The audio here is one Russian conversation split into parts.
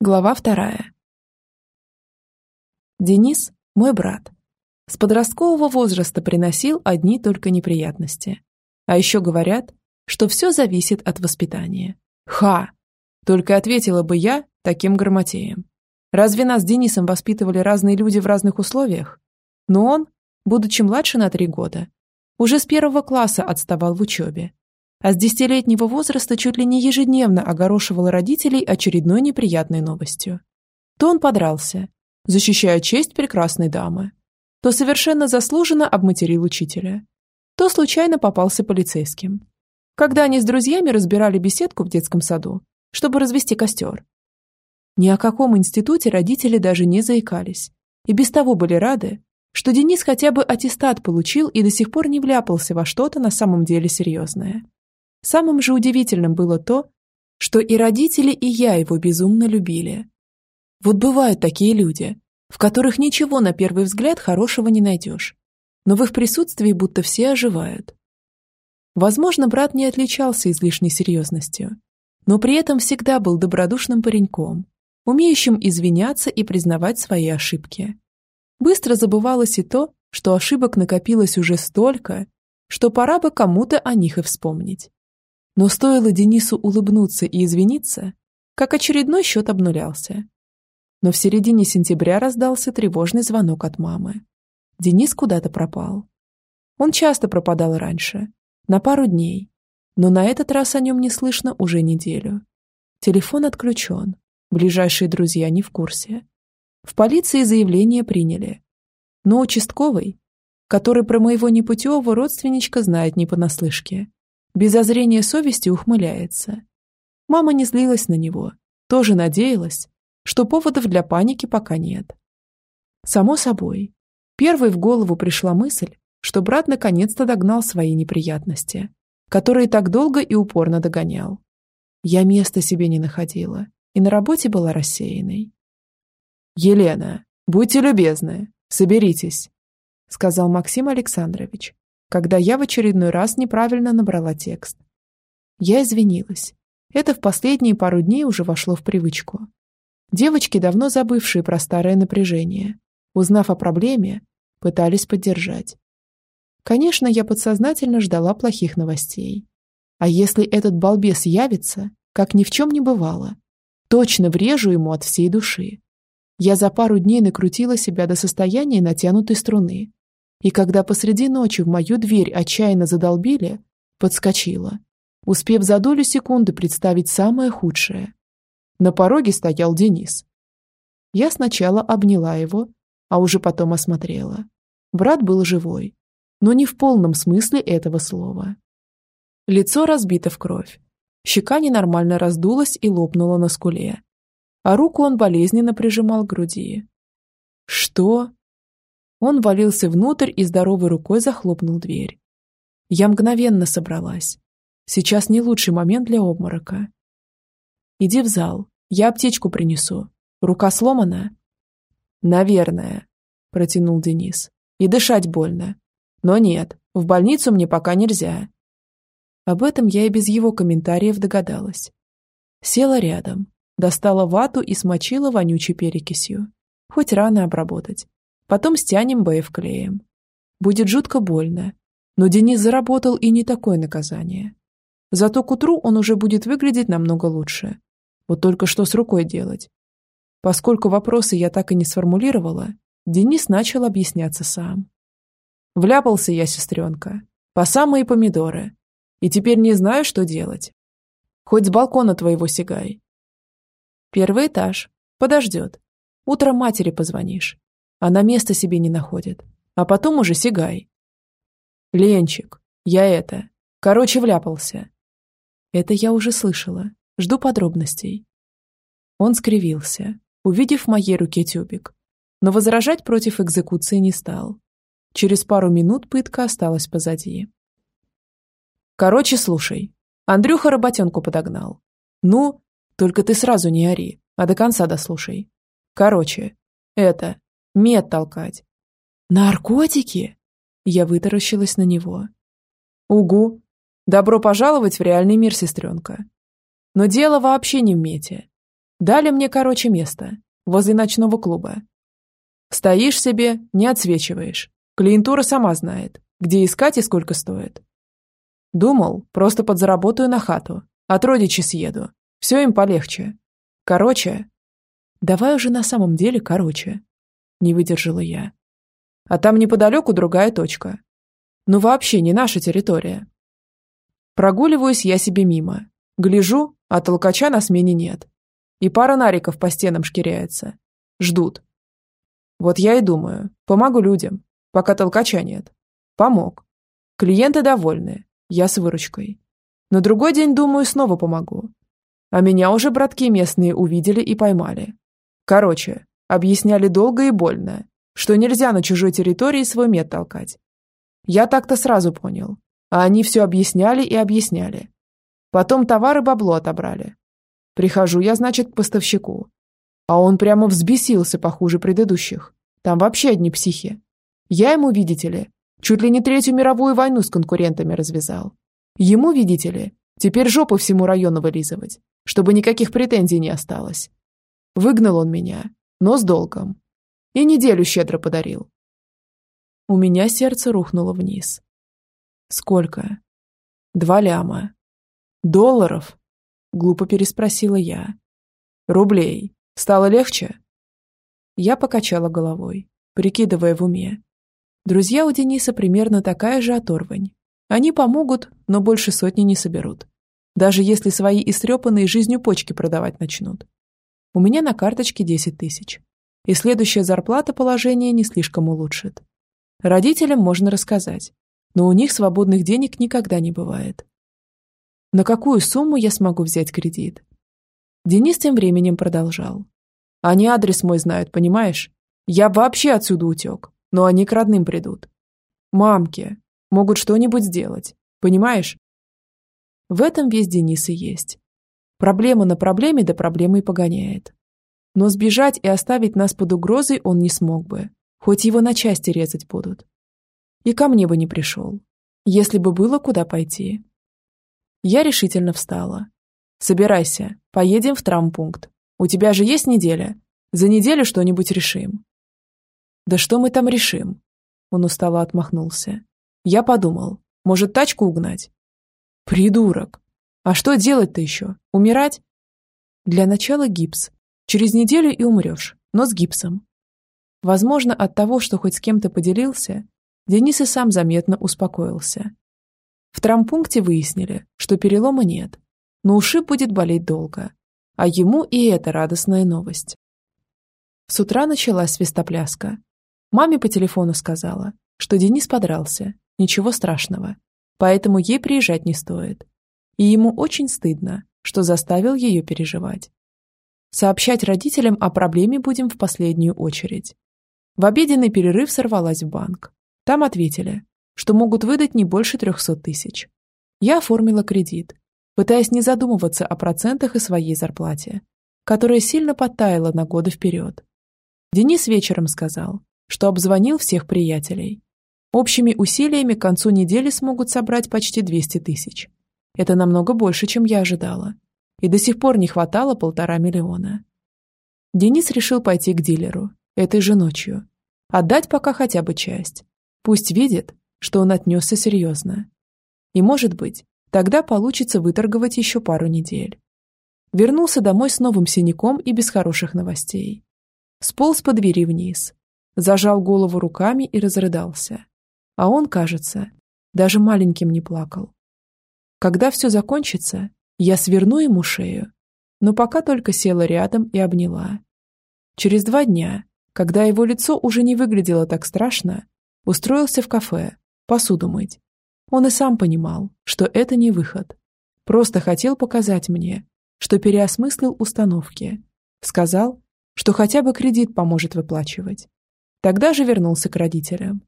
Глава вторая. Денис – мой брат. С подросткового возраста приносил одни только неприятности. А еще говорят, что все зависит от воспитания. Ха! Только ответила бы я таким грамотеем. Разве нас с Денисом воспитывали разные люди в разных условиях? Но он, будучи младше на три года, уже с первого класса отставал в учебе а с десятилетнего возраста чуть ли не ежедневно огорошивал родителей очередной неприятной новостью. То он подрался, защищая честь прекрасной дамы, то совершенно заслуженно обматерил учителя, то случайно попался полицейским. Когда они с друзьями разбирали беседку в детском саду, чтобы развести костер. Ни о каком институте родители даже не заикались, и без того были рады, что Денис хотя бы аттестат получил и до сих пор не вляпался во что-то на самом деле серьезное. Самым же удивительным было то, что и родители, и я его безумно любили. Вот бывают такие люди, в которых ничего на первый взгляд хорошего не найдешь, но в их присутствии будто все оживают. Возможно, брат не отличался излишней серьезностью, но при этом всегда был добродушным пареньком, умеющим извиняться и признавать свои ошибки. Быстро забывалось и то, что ошибок накопилось уже столько, что пора бы кому-то о них и вспомнить. Но стоило Денису улыбнуться и извиниться, как очередной счет обнулялся. Но в середине сентября раздался тревожный звонок от мамы. Денис куда-то пропал. Он часто пропадал раньше, на пару дней, но на этот раз о нем не слышно уже неделю. Телефон отключен, ближайшие друзья не в курсе. В полиции заявление приняли. Но участковый, который про моего непутевого родственничка знает не понаслышке, без озрения совести ухмыляется. Мама не злилась на него, тоже надеялась, что поводов для паники пока нет. Само собой, первой в голову пришла мысль, что брат наконец-то догнал свои неприятности, которые так долго и упорно догонял. Я места себе не находила и на работе была рассеянной. «Елена, будьте любезны, соберитесь», сказал Максим Александрович, когда я в очередной раз неправильно набрала текст. Я извинилась. Это в последние пару дней уже вошло в привычку. Девочки, давно забывшие про старое напряжение, узнав о проблеме, пытались поддержать. Конечно, я подсознательно ждала плохих новостей. А если этот балбес явится, как ни в чем не бывало, точно врежу ему от всей души. Я за пару дней накрутила себя до состояния натянутой струны, и когда посреди ночи в мою дверь отчаянно задолбили, подскочила, успев за долю секунды представить самое худшее. На пороге стоял Денис. Я сначала обняла его, а уже потом осмотрела. Брат был живой, но не в полном смысле этого слова. Лицо разбито в кровь. Щека ненормально раздулась и лопнула на скуле. А руку он болезненно прижимал к груди. «Что?» Он валился внутрь и здоровой рукой захлопнул дверь. Я мгновенно собралась. Сейчас не лучший момент для обморока. «Иди в зал, я аптечку принесу. Рука сломана?» «Наверное», – протянул Денис. «И дышать больно. Но нет, в больницу мне пока нельзя». Об этом я и без его комментариев догадалась. Села рядом, достала вату и смочила вонючей перекисью. Хоть рано обработать. Потом стянем БФ клеем. Будет жутко больно. Но Денис заработал и не такое наказание. Зато к утру он уже будет выглядеть намного лучше. Вот только что с рукой делать? Поскольку вопросы я так и не сформулировала, Денис начал объясняться сам. Вляпался я, сестренка, по самые помидоры. И теперь не знаю, что делать. Хоть с балкона твоего сигай. Первый этаж. Подождет. Утром матери позвонишь. Она места себе не находит. А потом уже сигай. Ленчик, я это... Короче, вляпался. Это я уже слышала. Жду подробностей. Он скривился, увидев в моей руке тюбик. Но возражать против экзекуции не стал. Через пару минут пытка осталась позади. Короче, слушай. Андрюха работенку подогнал. Ну, только ты сразу не ори, а до конца дослушай. Короче, это, Мед толкать. Наркотики? Я вытаращилась на него. Угу. Добро пожаловать в реальный мир, сестренка. Но дело вообще не в мете. Дали мне, короче, место. Возле ночного клуба. Стоишь себе, не отсвечиваешь. Клиентура сама знает, где искать и сколько стоит. Думал, просто подзаработаю на хату. От родичей съеду. Все им полегче. Короче... Давай уже на самом деле короче. Не выдержала я. А там неподалеку другая точка. Ну вообще не наша территория. Прогуливаюсь я себе мимо. Гляжу, а толкача на смене нет. И пара нариков по стенам шкиряется. Ждут. Вот я и думаю, помогу людям, пока толкача нет. Помог. Клиенты довольны, я с выручкой. На другой день, думаю, снова помогу. А меня уже братки местные увидели и поймали. Короче, объясняли долго и больно, что нельзя на чужой территории свой мед толкать. Я так-то сразу понял, а они все объясняли и объясняли. Потом товары бабло отобрали. Прихожу я, значит, к поставщику. А он прямо взбесился похуже предыдущих. Там вообще одни психи. Я ему, видите ли, чуть ли не третью мировую войну с конкурентами развязал. Ему, видите ли, теперь жопу всему району вылизывать, чтобы никаких претензий не осталось. Выгнал он меня, но с долгом. И неделю щедро подарил. У меня сердце рухнуло вниз. Сколько? Два ляма. Долларов? Глупо переспросила я. Рублей. Стало легче? Я покачала головой, прикидывая в уме. Друзья у Дениса примерно такая же оторвань. Они помогут, но больше сотни не соберут. Даже если свои истрепанные жизнью почки продавать начнут. У меня на карточке 10 тысяч. И следующая зарплата положение не слишком улучшит. Родителям можно рассказать, но у них свободных денег никогда не бывает. На какую сумму я смогу взять кредит? Денис тем временем продолжал. Они адрес мой знают, понимаешь? Я вообще отсюда утек, но они к родным придут. Мамки могут что-нибудь сделать, понимаешь? В этом весь Денис и есть. Проблема на проблеме до проблемы и погоняет. Но сбежать и оставить нас под угрозой он не смог бы, хоть его на части резать будут. И ко мне бы не пришел, если бы было куда пойти. Я решительно встала. «Собирайся, поедем в травмпункт. У тебя же есть неделя? За неделю что-нибудь решим». «Да что мы там решим?» Он устало отмахнулся. «Я подумал, может, тачку угнать?» «Придурок! А что делать-то еще? Умирать?» «Для начала гипс. Через неделю и умрешь, но с гипсом». Возможно, от того, что хоть с кем-то поделился, Денис и сам заметно успокоился. В травмпункте выяснили, что перелома нет, но ушиб будет болеть долго. А ему и это радостная новость. С утра началась свистопляска. Маме по телефону сказала, что Денис подрался, ничего страшного, поэтому ей приезжать не стоит. И ему очень стыдно, что заставил ее переживать. Сообщать родителям о проблеме будем в последнюю очередь. В обеденный перерыв сорвалась в банк. Там ответили, что могут выдать не больше 300 тысяч. Я оформила кредит, пытаясь не задумываться о процентах и своей зарплате, которая сильно подтаяла на годы вперед. Денис вечером сказал, что обзвонил всех приятелей. Общими усилиями к концу недели смогут собрать почти 200 тысяч. Это намного больше, чем я ожидала. И до сих пор не хватало полтора миллиона. Денис решил пойти к дилеру этой же ночью. Отдать пока хотя бы часть. Пусть видит, что он отнесся серьезно. И, может быть, тогда получится выторговать еще пару недель. Вернулся домой с новым синяком и без хороших новостей. Сполз по двери вниз, зажал голову руками и разрыдался. А он, кажется, даже маленьким не плакал. Когда все закончится, я сверну ему шею, но пока только села рядом и обняла. Через два дня, когда его лицо уже не выглядело так страшно, устроился в кафе, посуду мыть. Он и сам понимал, что это не выход. Просто хотел показать мне, что переосмыслил установки. Сказал, что хотя бы кредит поможет выплачивать. Тогда же вернулся к родителям.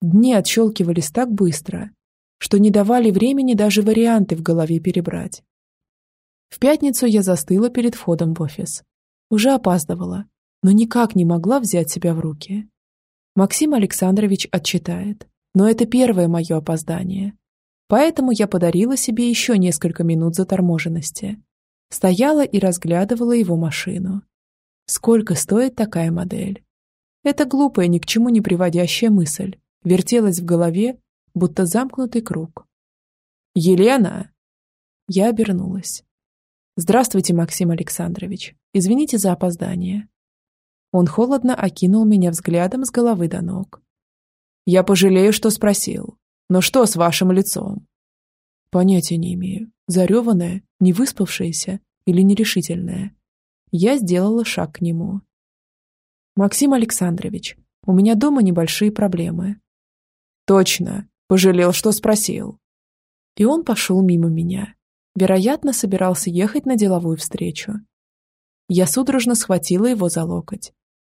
Дни отщелкивались так быстро, что не давали времени даже варианты в голове перебрать. В пятницу я застыла перед входом в офис. Уже опаздывала, но никак не могла взять себя в руки. Максим Александрович отчитает. Но это первое мое опоздание. Поэтому я подарила себе еще несколько минут заторможенности. Стояла и разглядывала его машину. Сколько стоит такая модель? Эта глупая, ни к чему не приводящая мысль вертелась в голове, будто замкнутый круг. «Елена!» Я обернулась. «Здравствуйте, Максим Александрович. Извините за опоздание». Он холодно окинул меня взглядом с головы до ног. «Я пожалею, что спросил. Но что с вашим лицом?» «Понятия не имею. Зареванная, невыспавшаяся или нерешительная?» Я сделала шаг к нему. «Максим Александрович, у меня дома небольшие проблемы». «Точно. Пожалел, что спросил». И он пошел мимо меня. Вероятно, собирался ехать на деловую встречу. Я судорожно схватила его за локоть.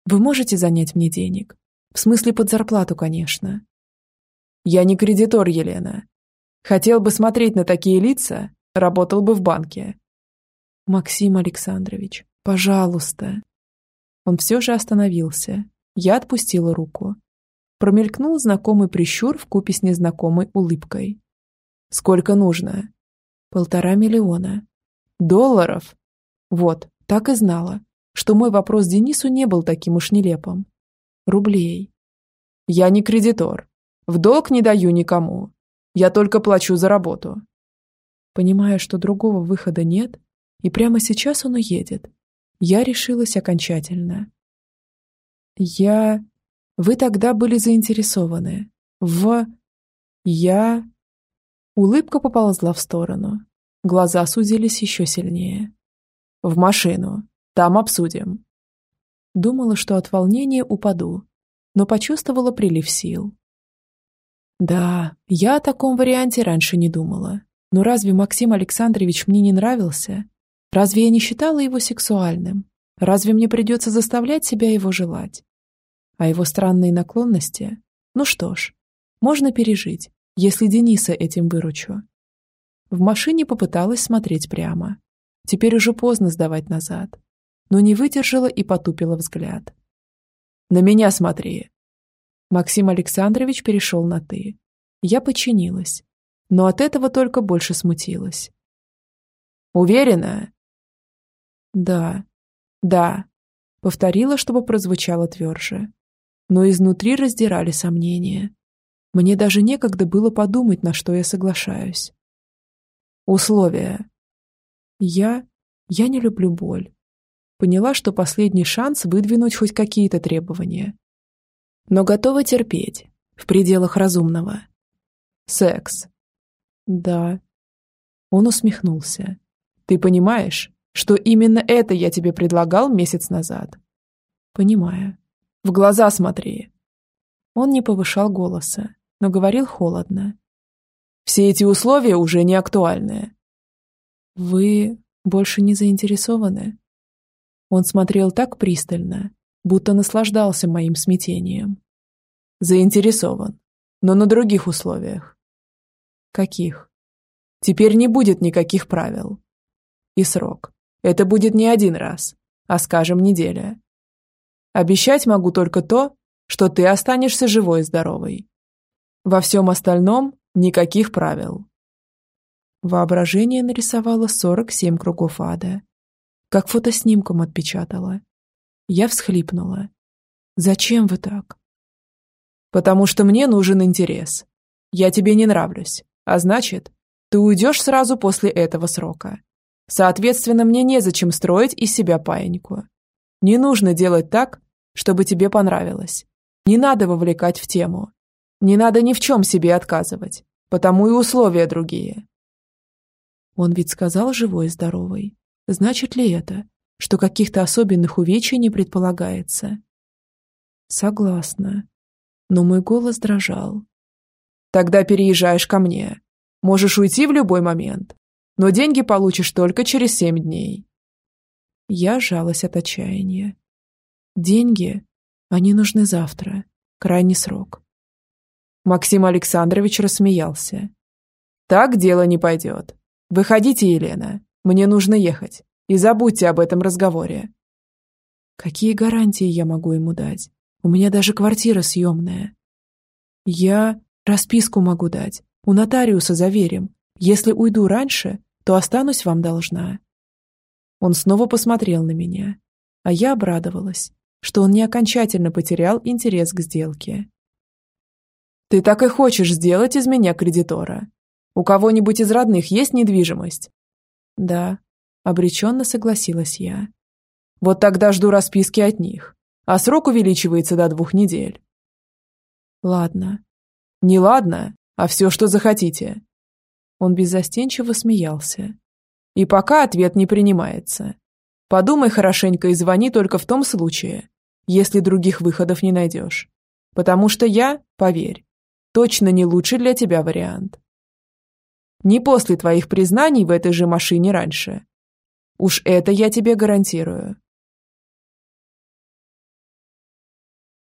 «Вы можете занять мне денег? В смысле под зарплату, конечно». «Я не кредитор, Елена. Хотел бы смотреть на такие лица, работал бы в банке». «Максим Александрович, пожалуйста». Он все же остановился. Я отпустила руку. Промелькнул знакомый прищур в купе с незнакомой улыбкой. «Сколько нужно?» Полтора миллиона. Долларов? Вот, так и знала, что мой вопрос Денису не был таким уж нелепым. Рублей. Я не кредитор. В долг не даю никому. Я только плачу за работу. Понимая, что другого выхода нет, и прямо сейчас он уедет, я решилась окончательно. Я... Вы тогда были заинтересованы. В... Я... Улыбка поползла в сторону. Глаза сузились еще сильнее. «В машину. Там обсудим». Думала, что от волнения упаду, но почувствовала прилив сил. Да, я о таком варианте раньше не думала. Но разве Максим Александрович мне не нравился? Разве я не считала его сексуальным? Разве мне придется заставлять себя его желать? А его странные наклонности? Ну что ж, можно пережить если Дениса этим выручу. В машине попыталась смотреть прямо. Теперь уже поздно сдавать назад. Но не выдержала и потупила взгляд. «На меня смотри!» Максим Александрович перешел на «ты». Я подчинилась, но от этого только больше смутилась. «Уверена?» «Да, да», — повторила, чтобы прозвучало тверже. Но изнутри раздирали сомнения. Мне даже некогда было подумать, на что я соглашаюсь. Условия. Я... я не люблю боль. Поняла, что последний шанс выдвинуть хоть какие-то требования. Но готова терпеть, в пределах разумного. Секс. Да. Он усмехнулся. Ты понимаешь, что именно это я тебе предлагал месяц назад? Понимаю. В глаза смотри. Он не повышал голоса, но говорил холодно. «Все эти условия уже не актуальны». «Вы больше не заинтересованы?» Он смотрел так пристально, будто наслаждался моим смятением. «Заинтересован, но на других условиях». «Каких?» «Теперь не будет никаких правил. И срок. Это будет не один раз, а, скажем, неделя. Обещать могу только то, что ты останешься живой и здоровой. Во всем остальном никаких правил. Воображение нарисовало 47 кругов ада. Как фотоснимком отпечатала. Я всхлипнула. «Зачем вы так?» «Потому что мне нужен интерес. Я тебе не нравлюсь, а значит, ты уйдешь сразу после этого срока. Соответственно, мне незачем строить из себя паиньку. Не нужно делать так, чтобы тебе понравилось. Не надо вовлекать в тему. Не надо ни в чем себе отказывать, потому и условия другие. Он ведь сказал живой и здоровый. Значит ли это, что каких-то особенных увечий не предполагается? Согласна. Но мой голос дрожал. Тогда переезжаешь ко мне. Можешь уйти в любой момент, но деньги получишь только через семь дней. Я жалась от отчаяния. Деньги, они нужны завтра, крайний срок. Максим Александрович рассмеялся. «Так дело не пойдет. Выходите, Елена. Мне нужно ехать. И забудьте об этом разговоре». «Какие гарантии я могу ему дать? У меня даже квартира съемная». «Я расписку могу дать. У нотариуса заверим. Если уйду раньше, то останусь вам должна». Он снова посмотрел на меня, а я обрадовалась, что он не окончательно потерял интерес к сделке. «Ты так и хочешь сделать из меня кредитора? У кого-нибудь из родных есть недвижимость?» «Да», — обреченно согласилась я. «Вот тогда жду расписки от них, а срок увеличивается до двух недель». «Ладно». «Не ладно, а все, что захотите». Он беззастенчиво смеялся. «И пока ответ не принимается. Подумай хорошенько и звони только в том случае, если других выходов не найдешь. Потому что я, поверь, точно не лучший для тебя вариант. Не после твоих признаний в этой же машине раньше. Уж это я тебе гарантирую.